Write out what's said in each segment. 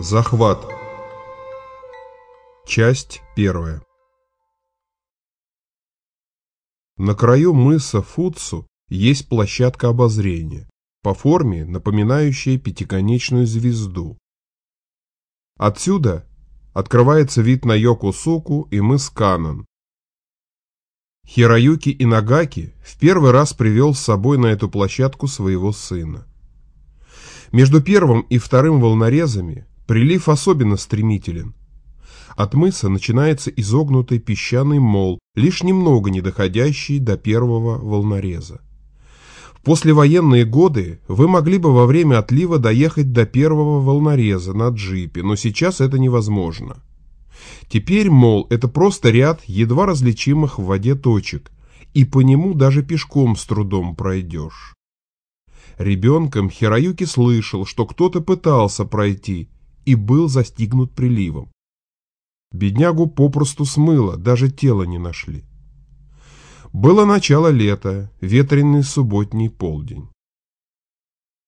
Захват. Часть первая. На краю мыса Фуцу есть площадка обозрения, по форме напоминающая пятиконечную звезду. Отсюда открывается вид на Йокусуку и мыс Канан. Хироюки Инагаки в первый раз привел с собой на эту площадку своего сына. Между первым и вторым волнорезами прилив особенно стремителен. От мыса начинается изогнутый песчаный мол, лишь немного не доходящий до первого волнореза. В послевоенные годы вы могли бы во время отлива доехать до первого волнореза на джипе, но сейчас это невозможно. Теперь, мол, это просто ряд едва различимых в воде точек, и по нему даже пешком с трудом пройдешь. Ребенком Хироюки слышал, что кто-то пытался пройти и был застигнут приливом. Беднягу попросту смыло, даже тело не нашли. Было начало лета, ветреный субботний полдень.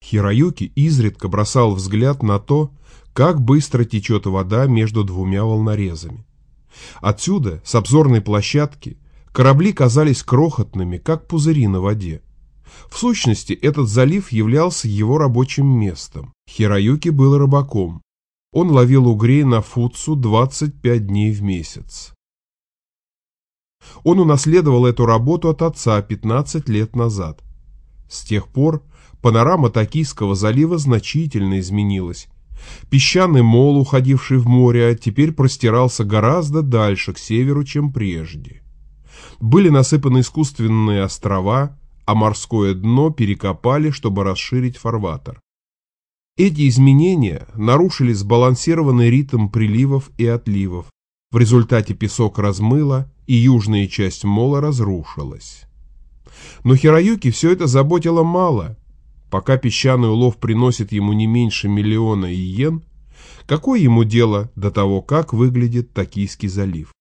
Хироюки изредка бросал взгляд на то, как быстро течет вода между двумя волнорезами. Отсюда, с обзорной площадки, корабли казались крохотными, как пузыри на воде. В сущности, этот залив являлся его рабочим местом. Хироюки был рыбаком. Он ловил угрей на Фуцу 25 дней в месяц. Он унаследовал эту работу от отца 15 лет назад. С тех пор панорама Токийского залива значительно изменилась. Песчаный мол, уходивший в море, теперь простирался гораздо дальше, к северу, чем прежде. Были насыпаны искусственные острова, а морское дно перекопали, чтобы расширить фарватер. Эти изменения нарушили сбалансированный ритм приливов и отливов. В результате песок размыло, и южная часть мола разрушилась. Но Хироюки все это заботило мало. Пока песчаный улов приносит ему не меньше миллиона иен, какое ему дело до того, как выглядит Токийский залив?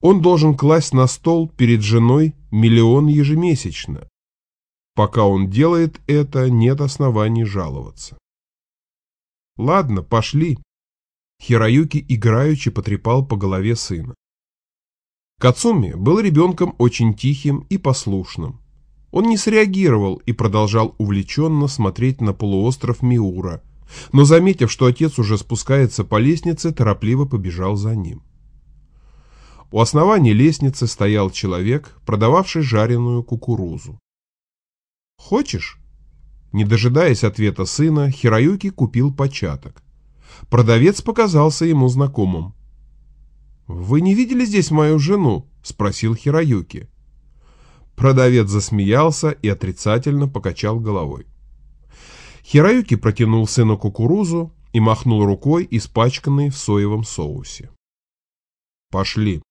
Он должен класть на стол перед женой миллион ежемесячно. Пока он делает это, нет оснований жаловаться. Ладно, пошли. Хироюки играючи потрепал по голове сына. Кацуми был ребенком очень тихим и послушным. Он не среагировал и продолжал увлеченно смотреть на полуостров Миура, но, заметив, что отец уже спускается по лестнице, торопливо побежал за ним. У основания лестницы стоял человек, продававший жареную кукурузу. «Хочешь?» Не дожидаясь ответа сына, Хироюки купил початок. Продавец показался ему знакомым. «Вы не видели здесь мою жену?» – спросил Хироюки. Продавец засмеялся и отрицательно покачал головой. Хироюки протянул сыну кукурузу и махнул рукой, испачканной в соевом соусе. «Пошли».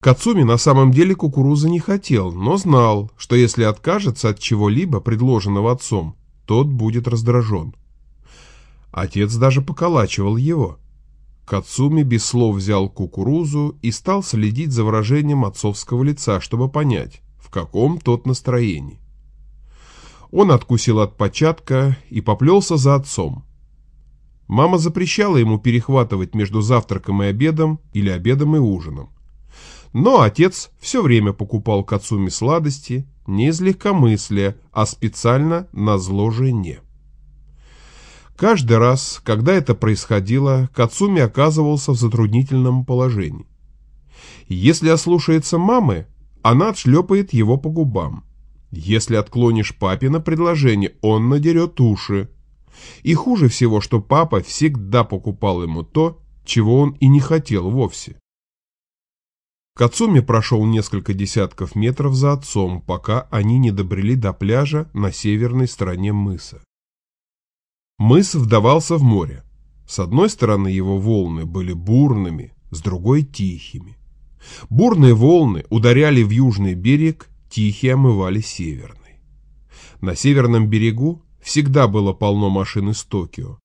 Кацуми на самом деле кукурузы не хотел, но знал, что если откажется от чего-либо, предложенного отцом, тот будет раздражен. Отец даже поколачивал его. Кацуми без слов взял кукурузу и стал следить за выражением отцовского лица, чтобы понять, в каком тот настроении. Он откусил от початка и поплелся за отцом. Мама запрещала ему перехватывать между завтраком и обедом или обедом и ужином. Но отец все время покупал Кацуми сладости не из легкомыслия, а специально на зло жене. Каждый раз, когда это происходило, Кацуми оказывался в затруднительном положении. Если ослушается мамы, она отшлепает его по губам. Если отклонишь папе на предложение, он надерет уши. И хуже всего, что папа всегда покупал ему то, чего он и не хотел вовсе. Кацуми прошел несколько десятков метров за отцом, пока они не добрели до пляжа на северной стороне мыса. Мыс вдавался в море. С одной стороны его волны были бурными, с другой – тихими. Бурные волны ударяли в южный берег, тихие омывали северный. На северном берегу всегда было полно машин из Токио,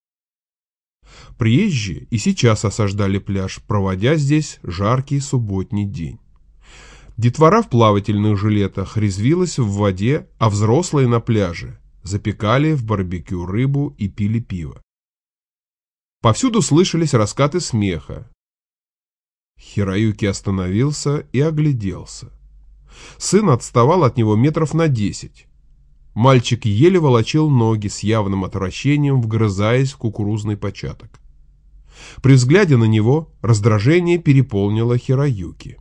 Приезжие и сейчас осаждали пляж, проводя здесь жаркий субботний день. Детвора в плавательных жилетах резвилась в воде, а взрослые на пляже запекали в барбекю рыбу и пили пиво. Повсюду слышались раскаты смеха. Хироюки остановился и огляделся. Сын отставал от него метров на десять. Мальчик еле волочил ноги с явным отвращением, вгрызаясь в кукурузный початок. При взгляде на него раздражение переполнило Хироюки.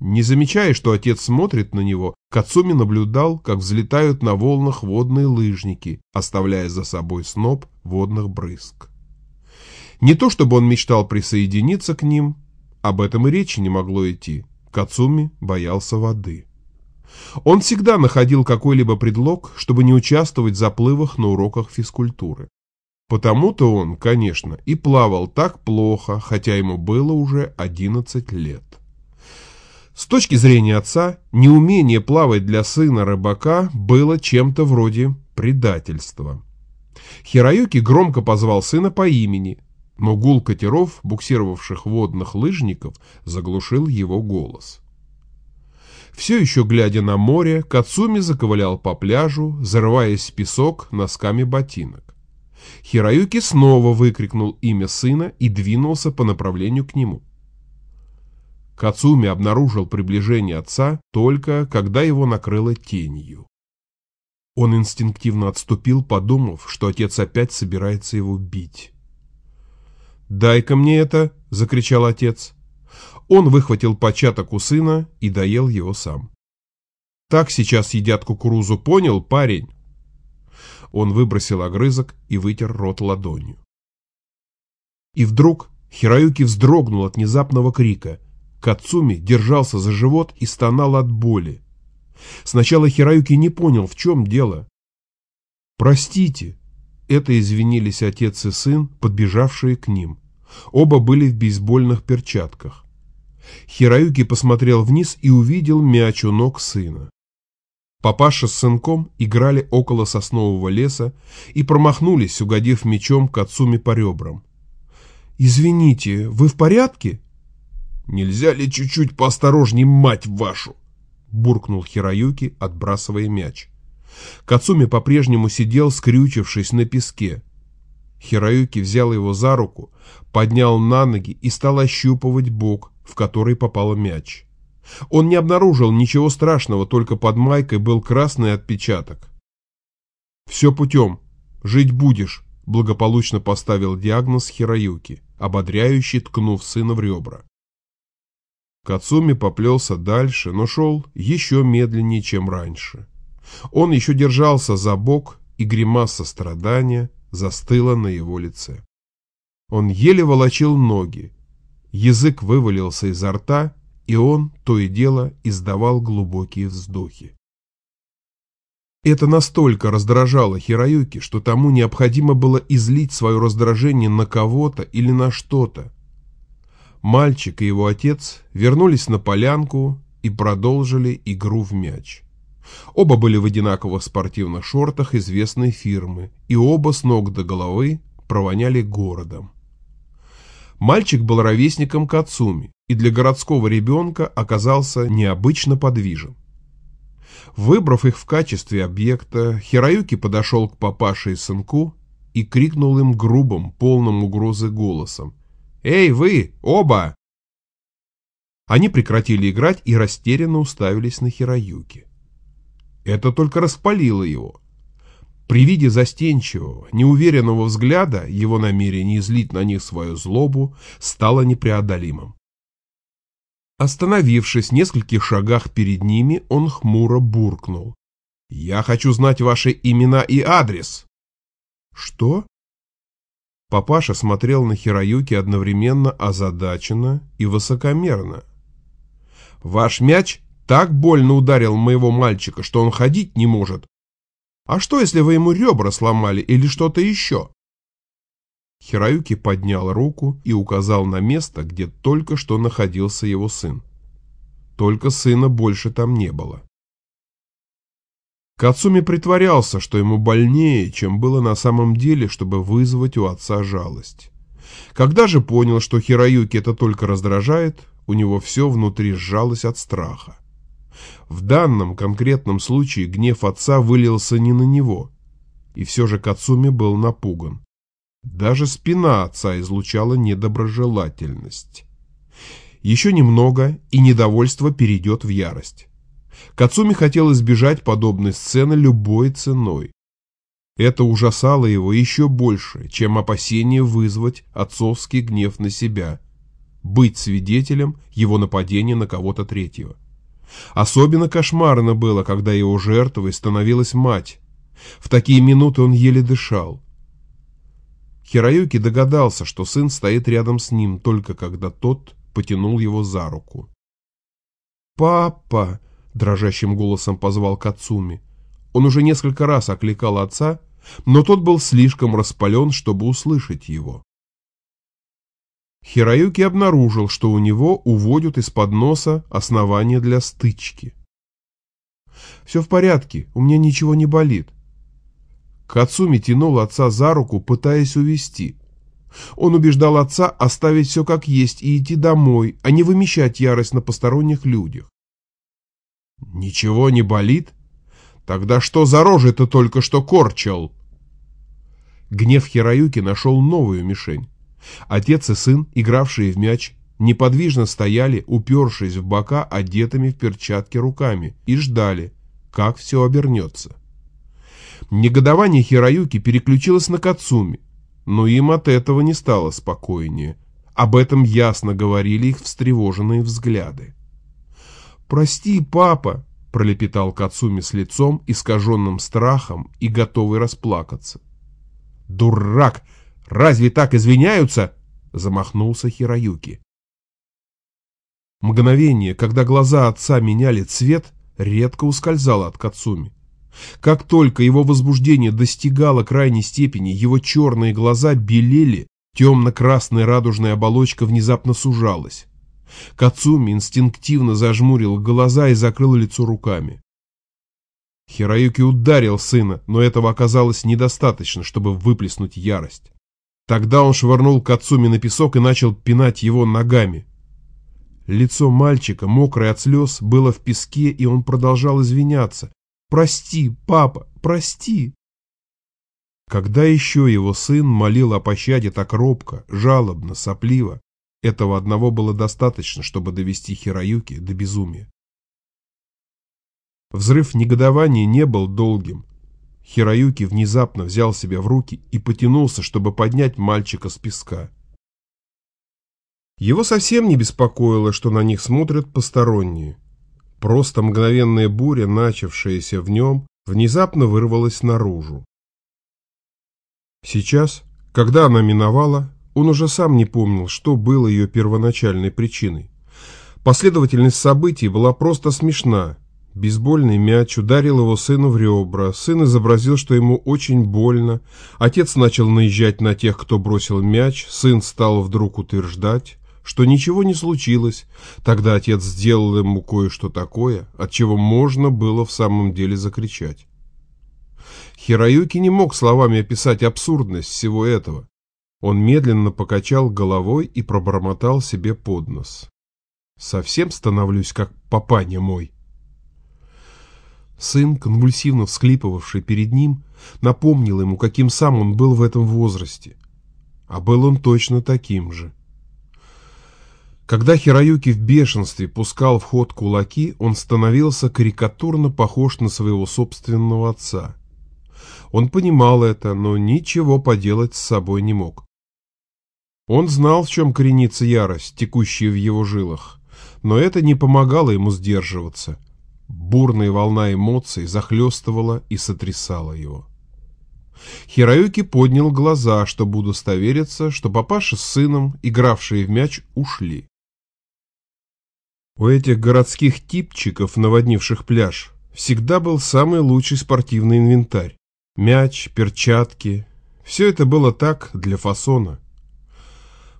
Не замечая, что отец смотрит на него, Кацуми наблюдал, как взлетают на волнах водные лыжники, оставляя за собой сноп водных брызг. Не то чтобы он мечтал присоединиться к ним, об этом и речи не могло идти. Кацуми боялся воды. Он всегда находил какой-либо предлог, чтобы не участвовать в заплывах на уроках физкультуры. Потому-то он, конечно, и плавал так плохо, хотя ему было уже 11 лет. С точки зрения отца, неумение плавать для сына рыбака было чем-то вроде предательства. Хироюки громко позвал сына по имени, но гул катеров, буксировавших водных лыжников, заглушил его голос. Все еще глядя на море, Кацуми заковылял по пляжу, зарываясь в песок носками ботинок. Хироюки снова выкрикнул имя сына и двинулся по направлению к нему. Кацуми обнаружил приближение отца только когда его накрыло тенью. Он инстинктивно отступил, подумав, что отец опять собирается его бить. «Дай-ка мне это!» — закричал отец. Он выхватил початок у сына и доел его сам. «Так сейчас едят кукурузу, понял, парень?» Он выбросил огрызок и вытер рот ладонью. И вдруг Хироюки вздрогнул от внезапного крика — Кацуми держался за живот и стонал от боли. Сначала Хираюки не понял, в чем дело. «Простите», — это извинились отец и сын, подбежавшие к ним. Оба были в бейсбольных перчатках. Хираюки посмотрел вниз и увидел мяч у ног сына. Папаша с сынком играли около соснового леса и промахнулись, угодив мячом Кацуми по ребрам. «Извините, вы в порядке?» «Нельзя ли чуть-чуть поосторожней, мать вашу?» — буркнул Хироюки, отбрасывая мяч. Кацуми по-прежнему сидел, скрючившись на песке. Хироюки взял его за руку, поднял на ноги и стал ощупывать бок, в который попал мяч. Он не обнаружил ничего страшного, только под майкой был красный отпечаток. «Все путем. Жить будешь», — благополучно поставил диагноз Хироюки, ободряющий, ткнув сына в ребра. Кацуми поплелся дальше, но шел еще медленнее, чем раньше. Он еще держался за бок, и гримаса страдания застыла на его лице. Он еле волочил ноги, язык вывалился изо рта, и он, то и дело, издавал глубокие вздохи. Это настолько раздражало Хироюки, что тому необходимо было излить свое раздражение на кого-то или на что-то, Мальчик и его отец вернулись на полянку и продолжили игру в мяч. Оба были в одинаковых спортивных шортах известной фирмы, и оба с ног до головы провоняли городом. Мальчик был ровесником Кацуми и для городского ребенка оказался необычно подвижен. Выбрав их в качестве объекта, Хироюки подошел к папаше и сынку и крикнул им грубым, полным угрозы голосом. «Эй, вы, оба!» Они прекратили играть и растерянно уставились на Хироюки. Это только распалило его. При виде застенчивого, неуверенного взгляда его намерение излить на них свою злобу стало непреодолимым. Остановившись в нескольких шагах перед ними, он хмуро буркнул. «Я хочу знать ваши имена и адрес». «Что?» Папаша смотрел на Хироюки одновременно озадаченно и высокомерно. «Ваш мяч так больно ударил моего мальчика, что он ходить не может. А что, если вы ему ребра сломали или что-то еще?» Хироюки поднял руку и указал на место, где только что находился его сын. Только сына больше там не было. Кацуми притворялся, что ему больнее, чем было на самом деле, чтобы вызвать у отца жалость. Когда же понял, что Хироюки это только раздражает, у него все внутри сжалось от страха. В данном конкретном случае гнев отца вылился не на него, и все же Кацуми был напуган. Даже спина отца излучала недоброжелательность. Еще немного, и недовольство перейдет в ярость. Кацуми хотел избежать подобной сцены любой ценой. Это ужасало его еще больше, чем опасение вызвать отцовский гнев на себя, быть свидетелем его нападения на кого-то третьего. Особенно кошмарно было, когда его жертвой становилась мать. В такие минуты он еле дышал. Хироюки догадался, что сын стоит рядом с ним, только когда тот потянул его за руку. «Папа!» — дрожащим голосом позвал Кацуми. Он уже несколько раз окликал отца, но тот был слишком распален, чтобы услышать его. Хироюки обнаружил, что у него уводят из-под носа основание для стычки. «Все в порядке, у меня ничего не болит». Кацуми тянул отца за руку, пытаясь увести. Он убеждал отца оставить все как есть и идти домой, а не вымещать ярость на посторонних людях. «Ничего не болит? Тогда что за рожи ты только что корчил?» Гнев Хироюки нашел новую мишень. Отец и сын, игравшие в мяч, неподвижно стояли, упершись в бока одетыми в перчатки руками, и ждали, как все обернется. Негодование Хироюки переключилось на Кацуми, но им от этого не стало спокойнее. Об этом ясно говорили их встревоженные взгляды. «Прости, папа!» – пролепетал Кацуми с лицом, искаженным страхом и готовый расплакаться. «Дурак! Разве так извиняются?» — замахнулся Хироюки. Мгновение, когда глаза отца меняли цвет, редко ускользало от Кацуми. Как только его возбуждение достигало крайней степени, его черные глаза белели, темно-красная радужная оболочка внезапно сужалась. Кацуми инстинктивно зажмурил глаза и закрыл лицо руками. Хироюки ударил сына, но этого оказалось недостаточно, чтобы выплеснуть ярость. Тогда он швырнул Кацуми на песок и начал пинать его ногами. Лицо мальчика, мокрое от слез, было в песке, и он продолжал извиняться. «Прости, папа, прости!» Когда еще его сын молил о пощаде так робко, жалобно, сопливо, этого одного было достаточно, чтобы довести Хироюки до безумия. Взрыв негодования не был долгим. Хироюки внезапно взял себя в руки и потянулся, чтобы поднять мальчика с песка. Его совсем не беспокоило, что на них смотрят посторонние. Просто мгновенная буря, начавшаяся в нем, внезапно вырвалась наружу. Сейчас, когда она миновала, он уже сам не помнил, что было ее первоначальной причиной. Последовательность событий была просто смешна, Бейсбольный мяч ударил его сыну в ребра, сын изобразил, что ему очень больно, отец начал наезжать на тех, кто бросил мяч, сын стал вдруг утверждать, что ничего не случилось, тогда отец сделал ему кое-что такое, от чего можно было в самом деле закричать. Хироюки не мог словами описать абсурдность всего этого. Он медленно покачал головой и пробормотал себе под нос. «Совсем становлюсь как папаня мой». Сын, конвульсивно всклипывавший перед ним, напомнил ему, каким сам он был в этом возрасте. А был он точно таким же. Когда Хироюки в бешенстве пускал в ход кулаки, он становился карикатурно похож на своего собственного отца. Он понимал это, но ничего поделать с собой не мог. Он знал, в чем коренится ярость, текущая в его жилах, но это не помогало ему сдерживаться – Бурная волна эмоций захлестывала и сотрясала его. Хироюки поднял глаза, чтобы удостовериться, что папаша с сыном, игравшие в мяч, ушли. У этих городских типчиков, наводнивших пляж, всегда был самый лучший спортивный инвентарь. Мяч, перчатки. Все это было так, для фасона.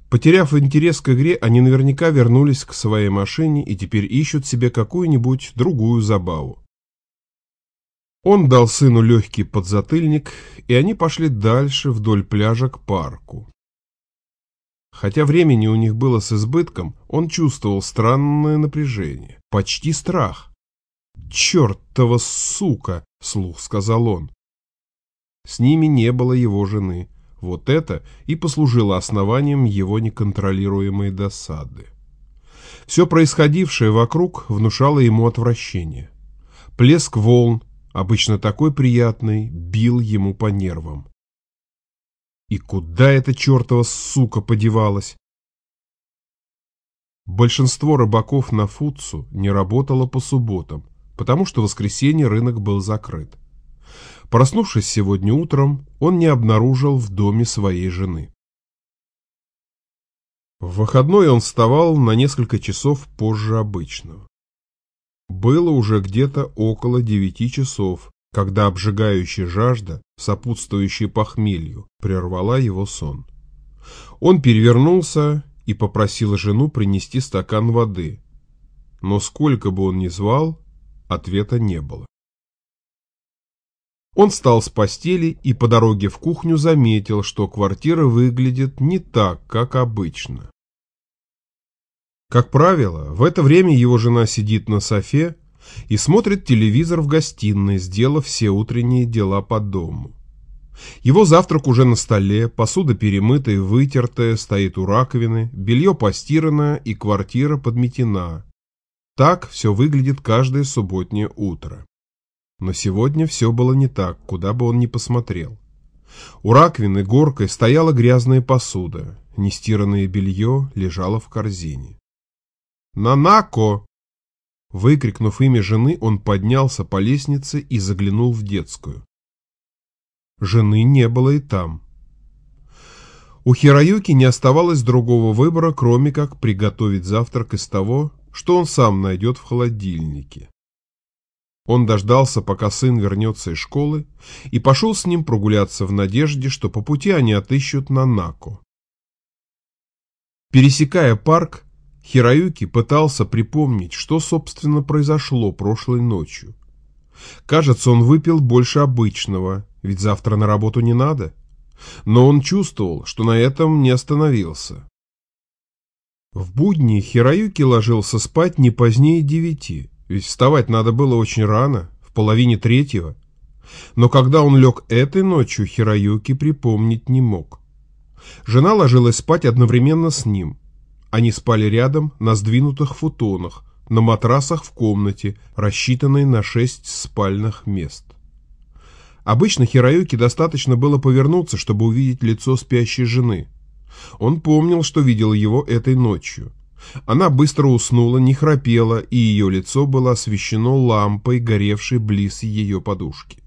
Потеряв интерес к игре, они наверняка вернулись к своей машине и теперь ищут себе какую-нибудь другую забаву. Он дал сыну легкий подзатыльник, и они пошли дальше вдоль пляжа к парку. Хотя времени у них было с избытком, он чувствовал странное напряжение, почти страх. «Чертова сука!» — слух сказал он. С ними не было его жены. Вот это и послужило основанием его неконтролируемой досады. Все происходившее вокруг внушало ему отвращение. Плеск волн, обычно такой приятный, бил ему по нервам. И куда эта чертова сука подевалась? Большинство рыбаков на Фуцу не работало по субботам, потому что в воскресенье рынок был закрыт. Проснувшись сегодня утром, он не обнаружил в доме своей жены. В выходной он вставал на несколько часов позже обычного. Было уже где-то около девяти часов, когда обжигающая жажда, сопутствующая похмелью, прервала его сон. Он перевернулся и попросил жену принести стакан воды, но сколько бы он ни звал, ответа не было. Он встал с постели и по дороге в кухню заметил, что квартира выглядит не так, как обычно. Как правило, в это время его жена сидит на софе и смотрит телевизор в гостиной, сделав все утренние дела по дому. Его завтрак уже на столе, посуда перемытая и вытертая, стоит у раковины, белье постирано и квартира подметена. Так все выглядит каждое субботнее утро. Но сегодня все было не так, куда бы он ни посмотрел. У раковины горкой стояла грязная посуда, нестиранное белье лежало в корзине. «Нанако!» Выкрикнув имя жены, он поднялся по лестнице и заглянул в детскую. Жены не было и там. У Хироюки не оставалось другого выбора, кроме как приготовить завтрак из того, что он сам найдет в холодильнике. Он дождался, пока сын вернется из школы, и пошел с ним прогуляться в надежде, что по пути они отыщут Нанако. Пересекая парк, Хироюки пытался припомнить, что, собственно, произошло прошлой ночью. Кажется, он выпил больше обычного, ведь завтра на работу не надо. Но он чувствовал, что на этом не остановился. В будни Хироюки ложился спать не позднее девяти, ведь вставать надо было очень рано, в половине третьего. Но когда он лег этой ночью, Хироюки припомнить не мог. Жена ложилась спать одновременно с ним. Они спали рядом на сдвинутых футонах, на матрасах в комнате, рассчитанной на шесть спальных мест. Обычно Хироюке достаточно было повернуться, чтобы увидеть лицо спящей жены. Он помнил, что видел его этой ночью. Она быстро уснула, не храпела, и ее лицо было освещено лампой, горевшей близ ее подушки.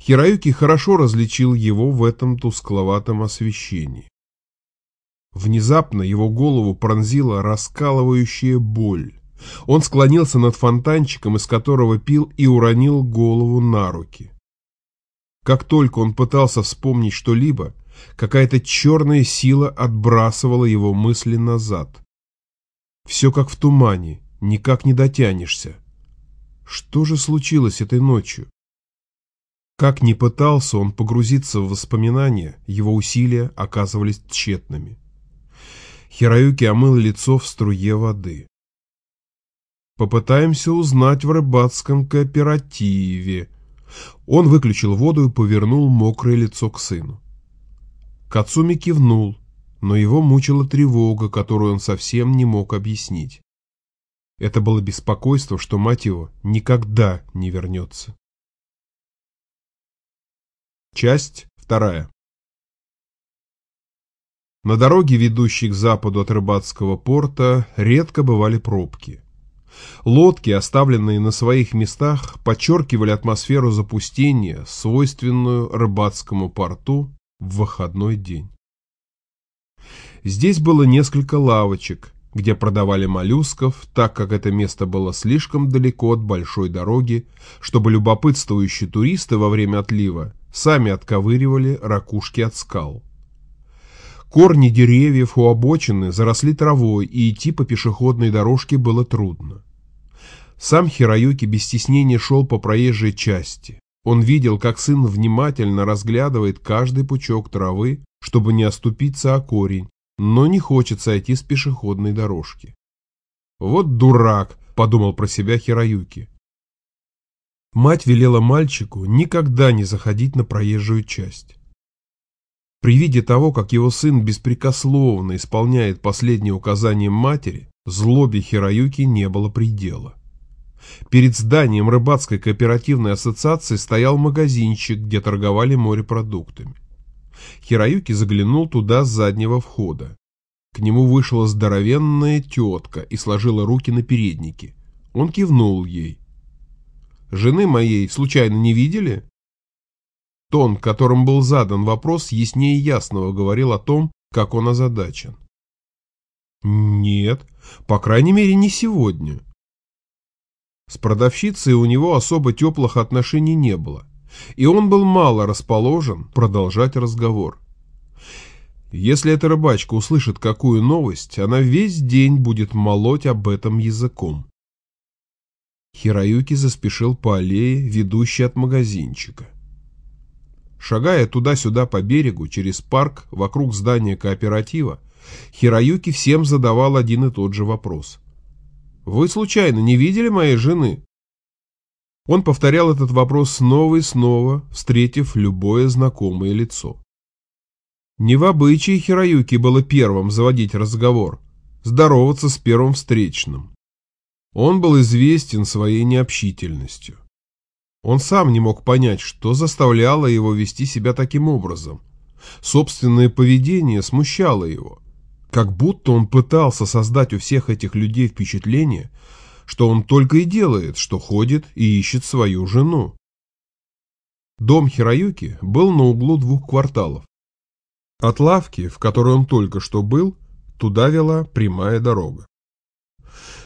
Хироюки хорошо различил его в этом тускловатом освещении. Внезапно его голову пронзила раскалывающая боль. Он склонился над фонтанчиком, из которого пил, и уронил голову на руки. Как только он пытался вспомнить что-либо, какая-то черная сила отбрасывала его мысли назад. Все как в тумане, никак не дотянешься. Что же случилось этой ночью? Как ни пытался он погрузиться в воспоминания, его усилия оказывались тщетными. Хироюки омыл лицо в струе воды. Попытаемся узнать в рыбацком кооперативе, он выключил воду и повернул мокрое лицо к сыну. Кацуми кивнул, но его мучила тревога, которую он совсем не мог объяснить. Это было беспокойство, что мать его никогда не вернется. Часть вторая. На дороге, ведущей к западу от рыбацкого порта, редко бывали пробки. Лодки, оставленные на своих местах, подчеркивали атмосферу запустения, свойственную рыбацкому порту в выходной день. Здесь было несколько лавочек, где продавали моллюсков, так как это место было слишком далеко от большой дороги, чтобы любопытствующие туристы во время отлива сами отковыривали ракушки от скал. Корни деревьев у обочины заросли травой, и идти по пешеходной дорожке было трудно. Сам Хироюки без стеснения шел по проезжей части. Он видел, как сын внимательно разглядывает каждый пучок травы, чтобы не оступиться о корень, но не хочет сойти с пешеходной дорожки. «Вот дурак!» – подумал про себя Хироюки. Мать велела мальчику никогда не заходить на проезжую часть. При виде того, как его сын беспрекословно исполняет последние указания матери, злобе Хироюки не было предела. Перед зданием рыбацкой кооперативной ассоциации стоял магазинчик, где торговали морепродуктами. Хироюки заглянул туда с заднего входа. К нему вышла здоровенная тетка и сложила руки на переднике. Он кивнул ей. «Жены моей случайно не видели?» Тон, которым был задан вопрос, яснее ясного говорил о том, как он озадачен. «Нет, по крайней мере, не сегодня». С продавщицей у него особо теплых отношений не было, и он был мало расположен продолжать разговор. Если эта рыбачка услышит какую новость, она весь день будет молоть об этом языком. Хироюки заспешил по аллее, ведущей от магазинчика. Шагая туда-сюда по берегу, через парк, вокруг здания кооператива, Хироюки всем задавал один и тот же вопрос. «Вы случайно не видели моей жены?» Он повторял этот вопрос снова и снова, встретив любое знакомое лицо. Не в обычае Хироюки было первым заводить разговор, здороваться с первым встречным. Он был известен своей необщительностью. Он сам не мог понять, что заставляло его вести себя таким образом. Собственное поведение смущало его. Как будто он пытался создать у всех этих людей впечатление, что он только и делает, что ходит и ищет свою жену. Дом Хироюки был на углу двух кварталов. От лавки, в которой он только что был, туда вела прямая дорога.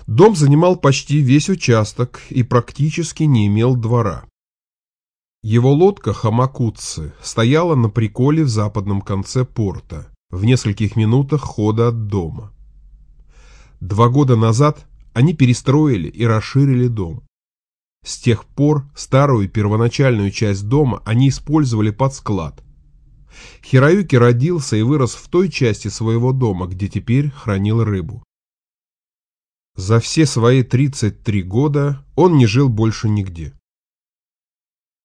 Дом занимал почти весь участок и практически не имел двора. Его лодка Хамакутцы стояла на приколе в западном конце порта, в нескольких минутах хода от дома. Два года назад они перестроили и расширили дом. С тех пор старую первоначальную часть дома они использовали под склад, Хироюки родился и вырос в той части своего дома, где теперь хранил рыбу. За все свои 33 года он не жил больше нигде.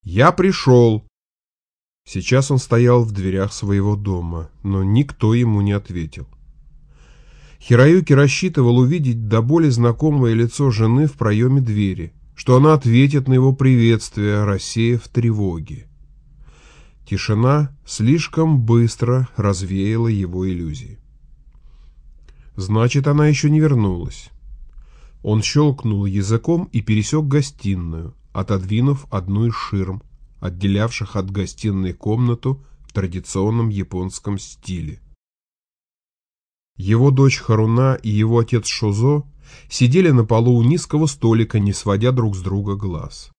«Я пришел!» Сейчас он стоял в дверях своего дома, но никто ему не ответил. Хироюки рассчитывал увидеть до боли знакомое лицо жены в проеме двери, что она ответит на его приветствие, рассеяв тревоги. Тишина слишком быстро развеяла его иллюзии. Значит, она еще не вернулась. Он щелкнул языком и пересек гостиную, отодвинув одну из ширм, отделявших от гостиной комнату в традиционном японском стиле. Его дочь Харуна и его отец Шозо сидели на полу у низкого столика, не сводя друг с друга глаз.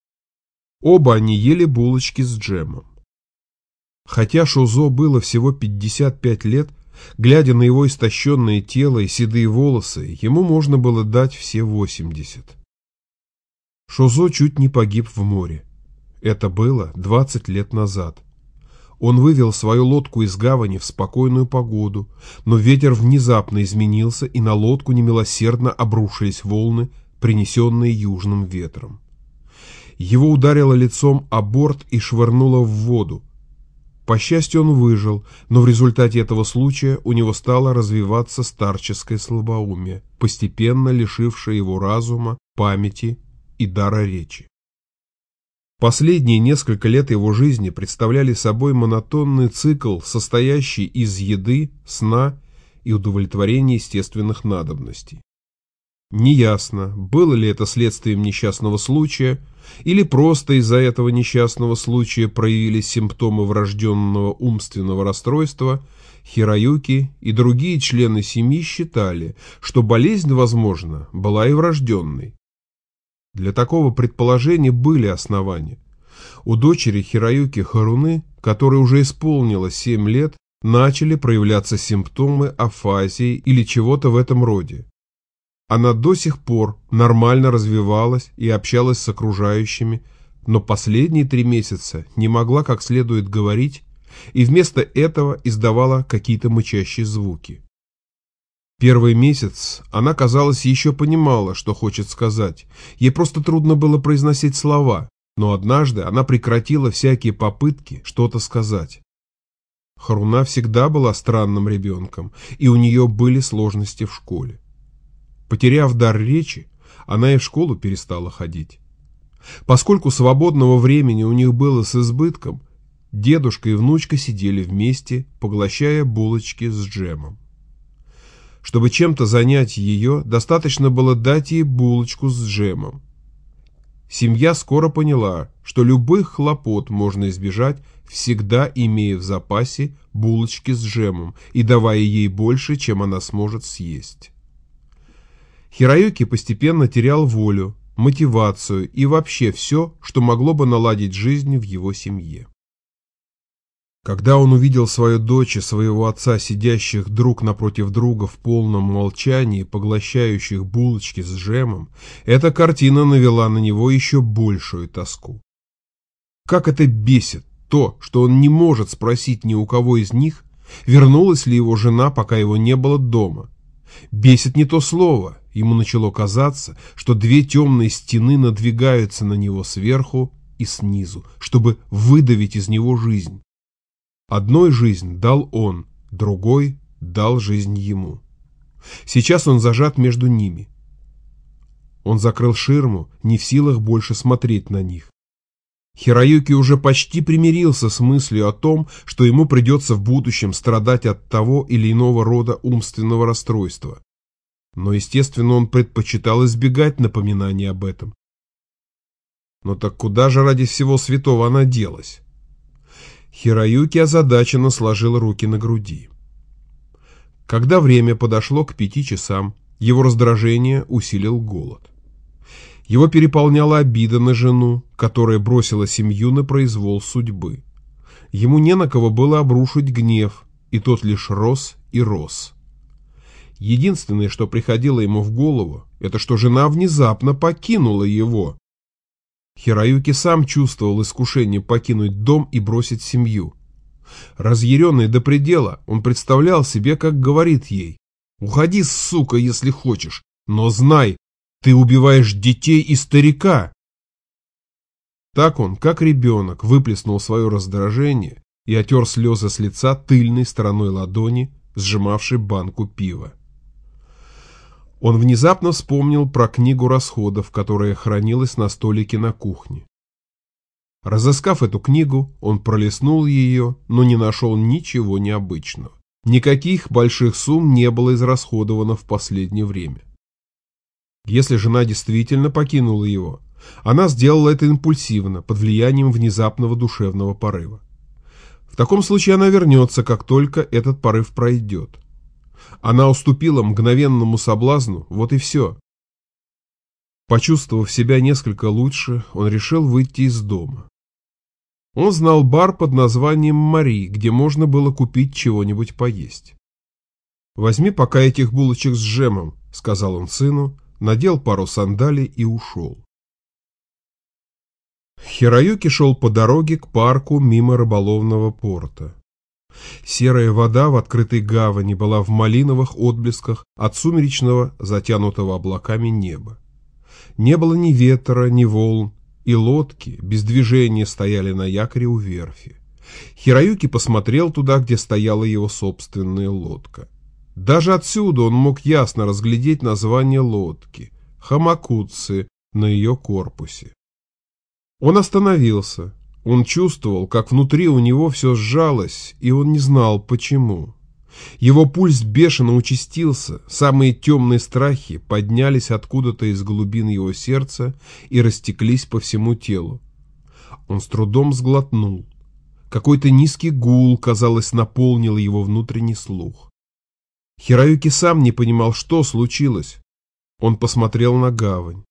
Оба они ели булочки с джемом. Хотя Шузо было всего 55 лет, глядя на его истощенное тело и седые волосы, ему можно было дать все 80. Шузо чуть не погиб в море. Это было 20 лет назад. Он вывел свою лодку из гавани в спокойную погоду, но ветер внезапно изменился, и на лодку немилосердно обрушились волны, принесенные южным ветром. Его ударило лицом о борт и швырнуло в воду, по счастью, он выжил, но в результате этого случая у него стало развиваться старческое слабоумие, постепенно лишившее его разума, памяти и дара речи. Последние несколько лет его жизни представляли собой монотонный цикл, состоящий из еды, сна и удовлетворения естественных надобностей. Неясно, было ли это следствием несчастного случая, или просто из-за этого несчастного случая проявились симптомы врожденного умственного расстройства, Хироюки и другие члены семьи считали, что болезнь, возможно, была и врожденной. Для такого предположения были основания. У дочери Хироюки Харуны, которой уже исполнилось 7 лет, начали проявляться симптомы афазии или чего-то в этом роде. Она до сих пор нормально развивалась и общалась с окружающими, но последние три месяца не могла как следует говорить и вместо этого издавала какие-то мычащие звуки. Первый месяц она, казалось, еще понимала, что хочет сказать. Ей просто трудно было произносить слова, но однажды она прекратила всякие попытки что-то сказать. Харуна всегда была странным ребенком, и у нее были сложности в школе. Потеряв дар речи, она и в школу перестала ходить. Поскольку свободного времени у них было с избытком, дедушка и внучка сидели вместе, поглощая булочки с джемом. Чтобы чем-то занять ее, достаточно было дать ей булочку с джемом. Семья скоро поняла, что любых хлопот можно избежать, всегда имея в запасе булочки с джемом и давая ей больше, чем она сможет съесть. Хироюки постепенно терял волю, мотивацию и вообще все, что могло бы наладить жизнь в его семье. Когда он увидел свою дочь и своего отца, сидящих друг напротив друга в полном молчании, поглощающих булочки с джемом, эта картина навела на него еще большую тоску. Как это бесит то, что он не может спросить ни у кого из них, вернулась ли его жена, пока его не было дома. Бесит не то слово, ему начало казаться, что две темные стены надвигаются на него сверху и снизу, чтобы выдавить из него жизнь. Одной жизнь дал он, другой дал жизнь ему. Сейчас он зажат между ними. Он закрыл ширму, не в силах больше смотреть на них. Хироюки уже почти примирился с мыслью о том, что ему придется в будущем страдать от того или иного рода умственного расстройства. Но, естественно, он предпочитал избегать напоминаний об этом. Но так куда же ради всего святого она делась? Хироюки озадаченно сложил руки на груди. Когда время подошло к пяти часам, его раздражение усилил голод. Его переполняла обида на жену, которая бросила семью на произвол судьбы. Ему не на кого было обрушить гнев, и тот лишь рос и рос. Единственное, что приходило ему в голову, это что жена внезапно покинула его. Хироюки сам чувствовал искушение покинуть дом и бросить семью. Разъяренный до предела, он представлял себе, как говорит ей, «Уходи, сука, если хочешь, но знай, ты убиваешь детей и старика!» Так он, как ребенок, выплеснул свое раздражение и отер слезы с лица тыльной стороной ладони, сжимавшей банку пива. Он внезапно вспомнил про книгу расходов, которая хранилась на столике на кухне. Разыскав эту книгу, он пролистнул ее, но не нашел ничего необычного. Никаких больших сумм не было израсходовано в последнее время. Если жена действительно покинула его, она сделала это импульсивно, под влиянием внезапного душевного порыва. В таком случае она вернется, как только этот порыв пройдет. Она уступила мгновенному соблазну, вот и все. Почувствовав себя несколько лучше, он решил выйти из дома. Он знал бар под названием «Мари», где можно было купить чего-нибудь поесть. «Возьми пока этих булочек с джемом», — сказал он сыну, надел пару сандалий и ушел. Хироюки шел по дороге к парку мимо рыболовного порта. Серая вода в открытой гавани была в малиновых отблесках от сумеречного, затянутого облаками неба. Не было ни ветра, ни волн, и лодки без движения стояли на якоре у верфи. Хироюки посмотрел туда, где стояла его собственная лодка. Даже отсюда он мог ясно разглядеть название лодки – Хамакутсы на ее корпусе. Он остановился, он чувствовал, как внутри у него все сжалось, и он не знал, почему. Его пульс бешено участился, самые темные страхи поднялись откуда-то из глубин его сердца и растеклись по всему телу. Он с трудом сглотнул. Какой-то низкий гул, казалось, наполнил его внутренний слух. Хироюки сам не понимал, что случилось. Он посмотрел на гавань.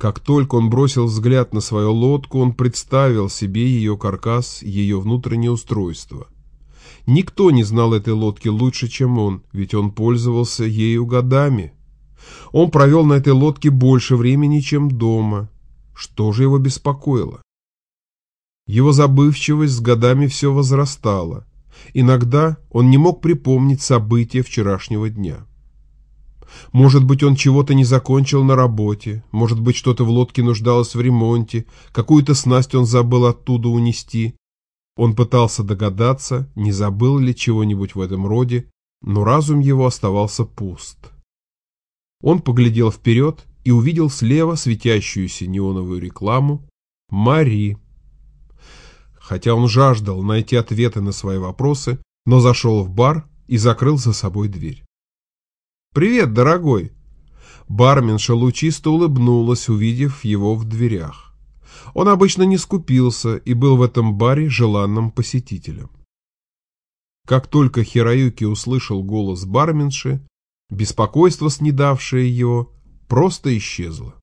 Как только он бросил взгляд на свою лодку, он представил себе ее каркас, ее внутреннее устройство. Никто не знал этой лодки лучше, чем он, ведь он пользовался ею годами. Он провел на этой лодке больше времени, чем дома. Что же его беспокоило? Его забывчивость с годами все возрастала. Иногда он не мог припомнить события вчерашнего дня. Может быть, он чего-то не закончил на работе, может быть, что-то в лодке нуждалось в ремонте, какую-то снасть он забыл оттуда унести. Он пытался догадаться, не забыл ли чего-нибудь в этом роде, но разум его оставался пуст. Он поглядел вперед и увидел слева светящуюся неоновую рекламу «Мари». Хотя он жаждал найти ответы на свои вопросы, но зашел в бар и закрыл за собой дверь. «Привет, дорогой!» Барменша лучисто улыбнулась, увидев его в дверях. Он обычно не скупился и был в этом баре желанным посетителем. Как только Хироюки услышал голос барменши, беспокойство, снедавшее его, просто исчезло.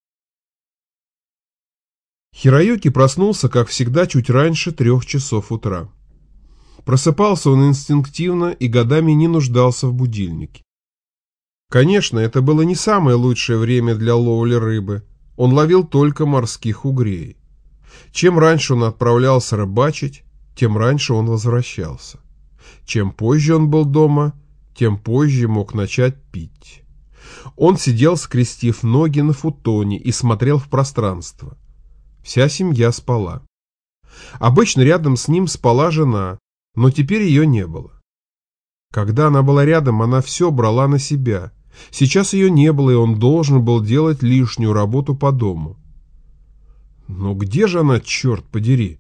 Хироюки проснулся, как всегда, чуть раньше трех часов утра. Просыпался он инстинктивно и годами не нуждался в будильнике. Конечно, это было не самое лучшее время для ловли рыбы. Он ловил только морских угрей. Чем раньше он отправлялся рыбачить, тем раньше он возвращался. Чем позже он был дома, тем позже мог начать пить. Он сидел, скрестив ноги на футоне и смотрел в пространство. Вся семья спала. Обычно рядом с ним спала жена, но теперь ее не было. Когда она была рядом, она все брала на себя. Сейчас ее не было, и он должен был делать лишнюю работу по дому. Но где же она, черт подери?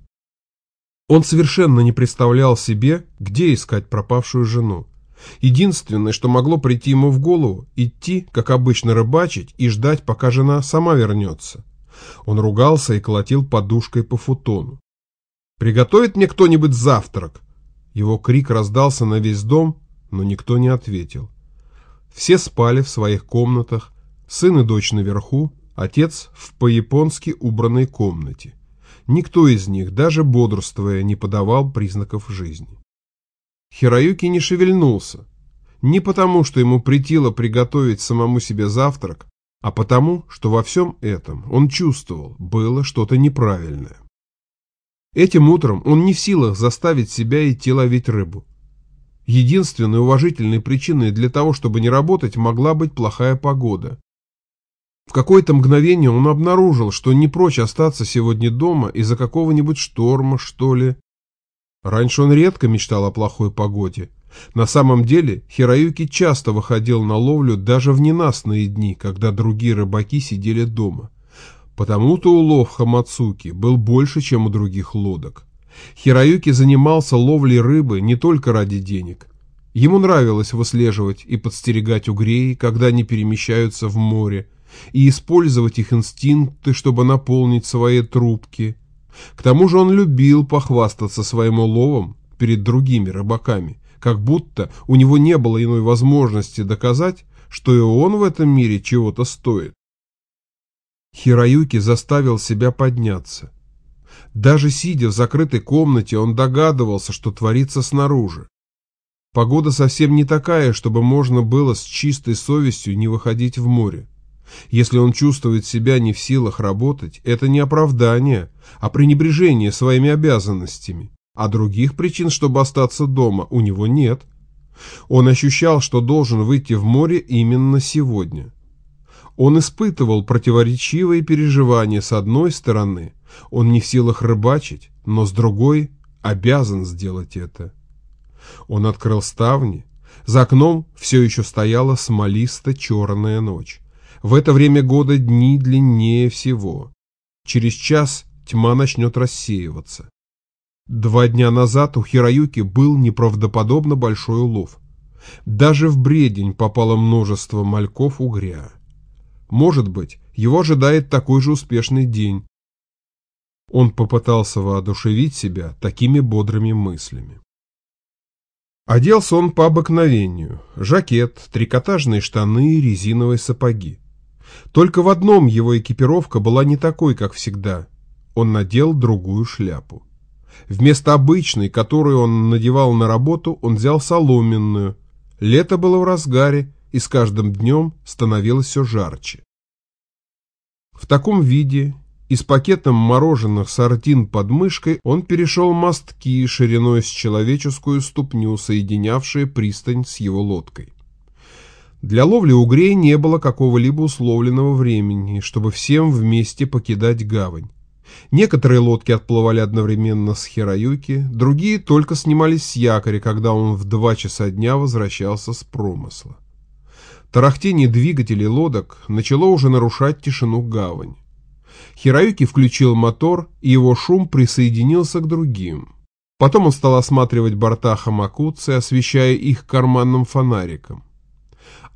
Он совершенно не представлял себе, где искать пропавшую жену. Единственное, что могло прийти ему в голову, идти, как обычно, рыбачить и ждать, пока жена сама вернется. Он ругался и колотил подушкой по футону. «Приготовит мне кто-нибудь завтрак?» Его крик раздался на весь дом, но никто не ответил. Все спали в своих комнатах, сын и дочь наверху, отец в по-японски убранной комнате. Никто из них, даже бодрствуя, не подавал признаков жизни. Хироюки не шевельнулся. Не потому, что ему притило приготовить самому себе завтрак, а потому, что во всем этом он чувствовал, было что-то неправильное. Этим утром он не в силах заставить себя идти ловить рыбу. Единственной уважительной причиной для того, чтобы не работать, могла быть плохая погода. В какое-то мгновение он обнаружил, что не прочь остаться сегодня дома из-за какого-нибудь шторма, что ли. Раньше он редко мечтал о плохой погоде. На самом деле Хироюки часто выходил на ловлю даже в ненастные дни, когда другие рыбаки сидели дома. Потому-то улов Хамацуки был больше, чем у других лодок. Хироюки занимался ловлей рыбы не только ради денег. Ему нравилось выслеживать и подстерегать угреи, когда они перемещаются в море, и использовать их инстинкты, чтобы наполнить свои трубки – к тому же он любил похвастаться своим уловом перед другими рыбаками, как будто у него не было иной возможности доказать, что и он в этом мире чего-то стоит. Хироюки заставил себя подняться. Даже сидя в закрытой комнате, он догадывался, что творится снаружи. Погода совсем не такая, чтобы можно было с чистой совестью не выходить в море. Если он чувствует себя не в силах работать, это не оправдание, а пренебрежение своими обязанностями, а других причин, чтобы остаться дома, у него нет. Он ощущал, что должен выйти в море именно сегодня. Он испытывал противоречивые переживания с одной стороны, он не в силах рыбачить, но с другой обязан сделать это. Он открыл ставни, за окном все еще стояла смолисто-черная ночь. В это время года дни длиннее всего. Через час тьма начнет рассеиваться. Два дня назад у Хироюки был неправдоподобно большой улов. Даже в бредень попало множество мальков угря. Может быть, его ожидает такой же успешный день. Он попытался воодушевить себя такими бодрыми мыслями. Оделся он по обыкновению. Жакет, трикотажные штаны и резиновые сапоги. Только в одном его экипировка была не такой, как всегда. Он надел другую шляпу. Вместо обычной, которую он надевал на работу, он взял соломенную. Лето было в разгаре, и с каждым днем становилось все жарче. В таком виде и с пакетом мороженых сардин под мышкой он перешел мостки шириной с человеческую ступню, соединявшие пристань с его лодкой. Для ловли угрей не было какого-либо условленного времени, чтобы всем вместе покидать гавань. Некоторые лодки отплывали одновременно с Хираюки, другие только снимались с якоря, когда он в два часа дня возвращался с промысла. Тарахтение двигателей лодок начало уже нарушать тишину гавань. Хираюки включил мотор, и его шум присоединился к другим. Потом он стал осматривать борта Хамакуцы, освещая их карманным фонариком.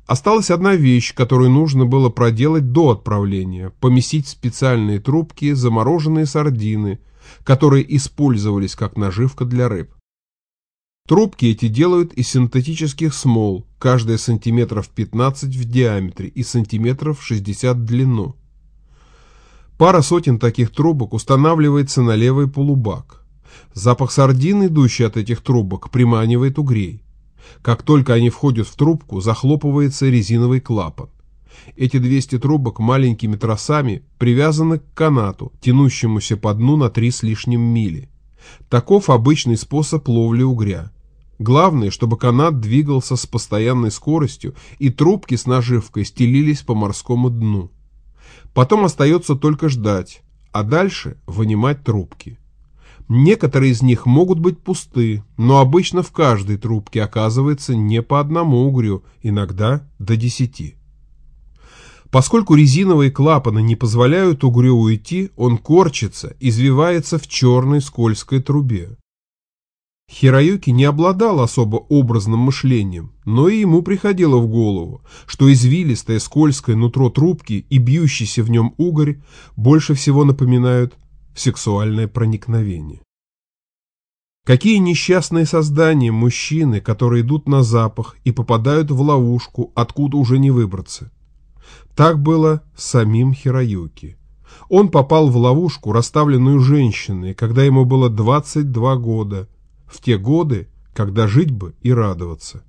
Осталась одна вещь, которую нужно было проделать до отправления – поместить в специальные трубки замороженные сардины, которые использовались как наживка для рыб. Трубки эти делают из синтетических смол, каждая сантиметров 15 в диаметре и сантиметров 60 в длину. Пара сотен таких трубок устанавливается на левый полубак. Запах сардин, идущий от этих трубок, приманивает угрей. Как только они входят в трубку, захлопывается резиновый клапан. Эти 200 трубок маленькими тросами привязаны к канату, тянущемуся по дну на три с лишним мили. Таков обычный способ ловли угря. Главное, чтобы канат двигался с постоянной скоростью и трубки с наживкой стелились по морскому дну. Потом остается только ждать, а дальше вынимать трубки. Некоторые из них могут быть пусты, но обычно в каждой трубке оказывается не по одному угрю, иногда до десяти. Поскольку резиновые клапаны не позволяют угрю уйти, он корчится, извивается в черной скользкой трубе. Хироюки не обладал особо образным мышлением, но и ему приходило в голову, что извилистое скользкое нутро трубки и бьющийся в нем угорь больше всего напоминают сексуальное проникновение. Какие несчастные создания мужчины, которые идут на запах и попадают в ловушку, откуда уже не выбраться. Так было с самим Хироюки. Он попал в ловушку, расставленную женщиной, когда ему было 22 года, в те годы, когда жить бы и радоваться.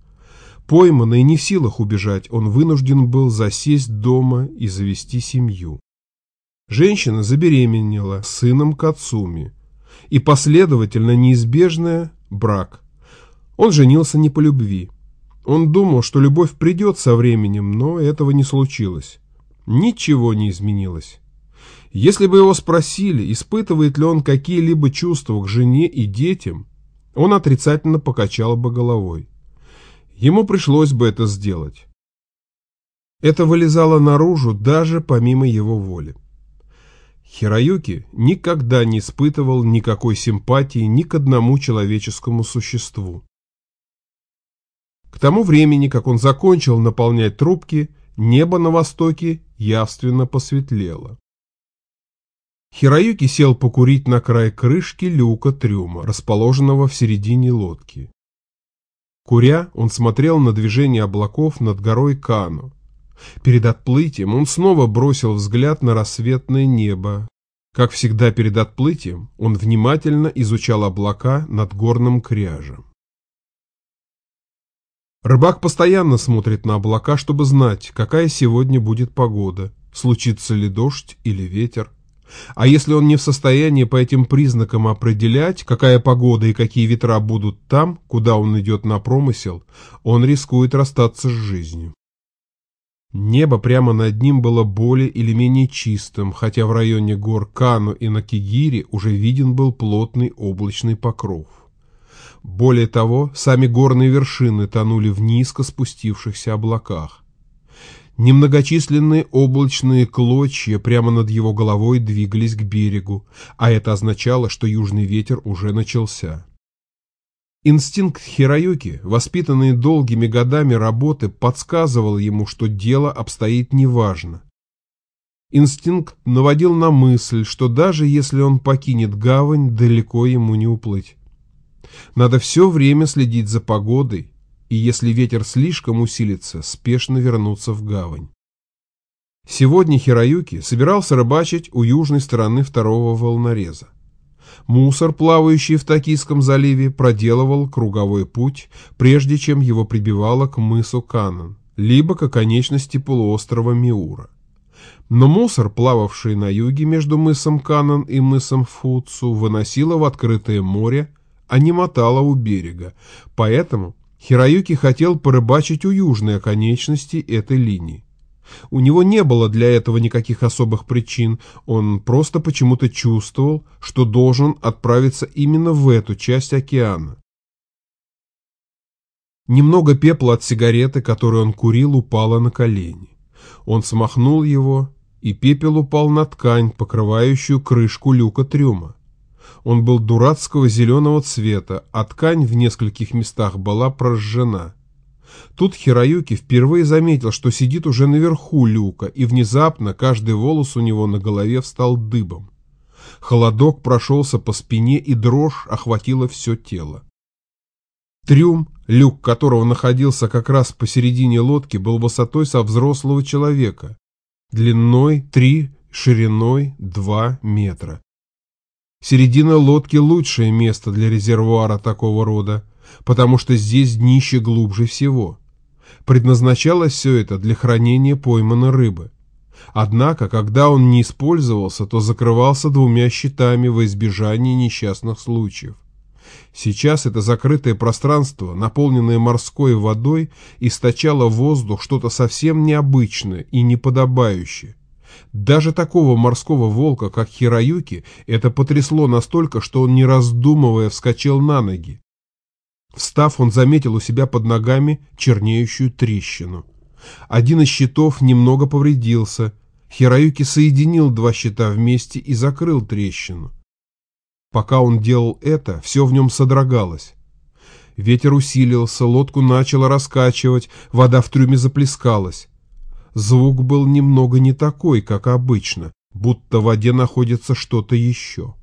Пойманный не в силах убежать, он вынужден был засесть дома и завести семью. Женщина забеременела сыном Кацуми, и последовательно неизбежное – брак. Он женился не по любви, он думал, что любовь придет со временем, но этого не случилось. Ничего не изменилось. Если бы его спросили, испытывает ли он какие-либо чувства к жене и детям, он отрицательно покачал бы головой. Ему пришлось бы это сделать. Это вылезало наружу даже помимо его воли. Хироюки никогда не испытывал никакой симпатии ни к одному человеческому существу. К тому времени, как он закончил наполнять трубки, небо на востоке явственно посветлело. Хироюки сел покурить на край крышки люка трюма, расположенного в середине лодки. Куря, он смотрел на движение облаков над горой Кану. Перед отплытием он снова бросил взгляд на рассветное небо. Как всегда перед отплытием, он внимательно изучал облака над горным кряжем. Рыбак постоянно смотрит на облака, чтобы знать, какая сегодня будет погода, случится ли дождь или ветер. А если он не в состоянии по этим признакам определять, какая погода и какие ветра будут там, куда он идет на промысел, он рискует расстаться с жизнью. Небо прямо над ним было более или менее чистым, хотя в районе гор Кану и Накигири уже виден был плотный облачный покров. Более того, сами горные вершины тонули в низко спустившихся облаках. Немногочисленные облачные клочья прямо над его головой двигались к берегу, а это означало, что южный ветер уже начался. Инстинкт Хироюки, воспитанный долгими годами работы, подсказывал ему, что дело обстоит неважно. Инстинкт наводил на мысль, что даже если он покинет гавань, далеко ему не уплыть. Надо все время следить за погодой, и если ветер слишком усилится, спешно вернуться в гавань. Сегодня Хироюки собирался рыбачить у южной стороны второго волнореза. Мусор, плавающий в Токийском заливе, проделывал круговой путь, прежде чем его прибивало к мысу Канан, либо к оконечности полуострова Миура. Но мусор, плававший на юге между мысом Канан и мысом Фуцу, выносило в открытое море, а не мотала у берега, поэтому Хироюки хотел порыбачить у южной оконечности этой линии. У него не было для этого никаких особых причин, он просто почему-то чувствовал, что должен отправиться именно в эту часть океана. Немного пепла от сигареты, которую он курил, упало на колени. Он смахнул его, и пепел упал на ткань, покрывающую крышку люка трюма. Он был дурацкого зеленого цвета, а ткань в нескольких местах была прожжена. Тут Хироюки впервые заметил, что сидит уже наверху люка, и внезапно каждый волос у него на голове встал дыбом. Холодок прошелся по спине, и дрожь охватила все тело. Трюм, люк которого находился как раз посередине лодки, был высотой со взрослого человека, длиной три, шириной два метра. Середина лодки – лучшее место для резервуара такого рода, потому что здесь днище глубже всего. Предназначалось все это для хранения пойманной рыбы. Однако, когда он не использовался, то закрывался двумя щитами во избежание несчастных случаев. Сейчас это закрытое пространство, наполненное морской водой, источало в воздух что-то совсем необычное и неподобающее. Даже такого морского волка, как Хироюки, это потрясло настолько, что он, не раздумывая, вскочил на ноги. Встав, он заметил у себя под ногами чернеющую трещину. Один из щитов немного повредился. Хироюки соединил два щита вместе и закрыл трещину. Пока он делал это, все в нем содрогалось. Ветер усилился, лодку начало раскачивать, вода в трюме заплескалась. Звук был немного не такой, как обычно, будто в воде находится что-то еще.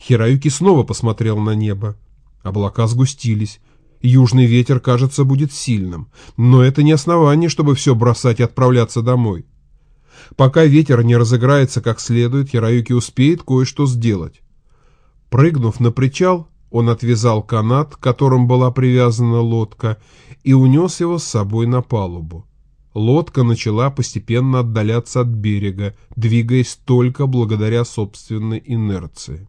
Хираюки снова посмотрел на небо. Облака сгустились. Южный ветер, кажется, будет сильным. Но это не основание, чтобы все бросать и отправляться домой. Пока ветер не разыграется как следует, Хираюки успеет кое-что сделать. Прыгнув на причал, он отвязал канат, которым была привязана лодка, и унес его с собой на палубу. Лодка начала постепенно отдаляться от берега, двигаясь только благодаря собственной инерции.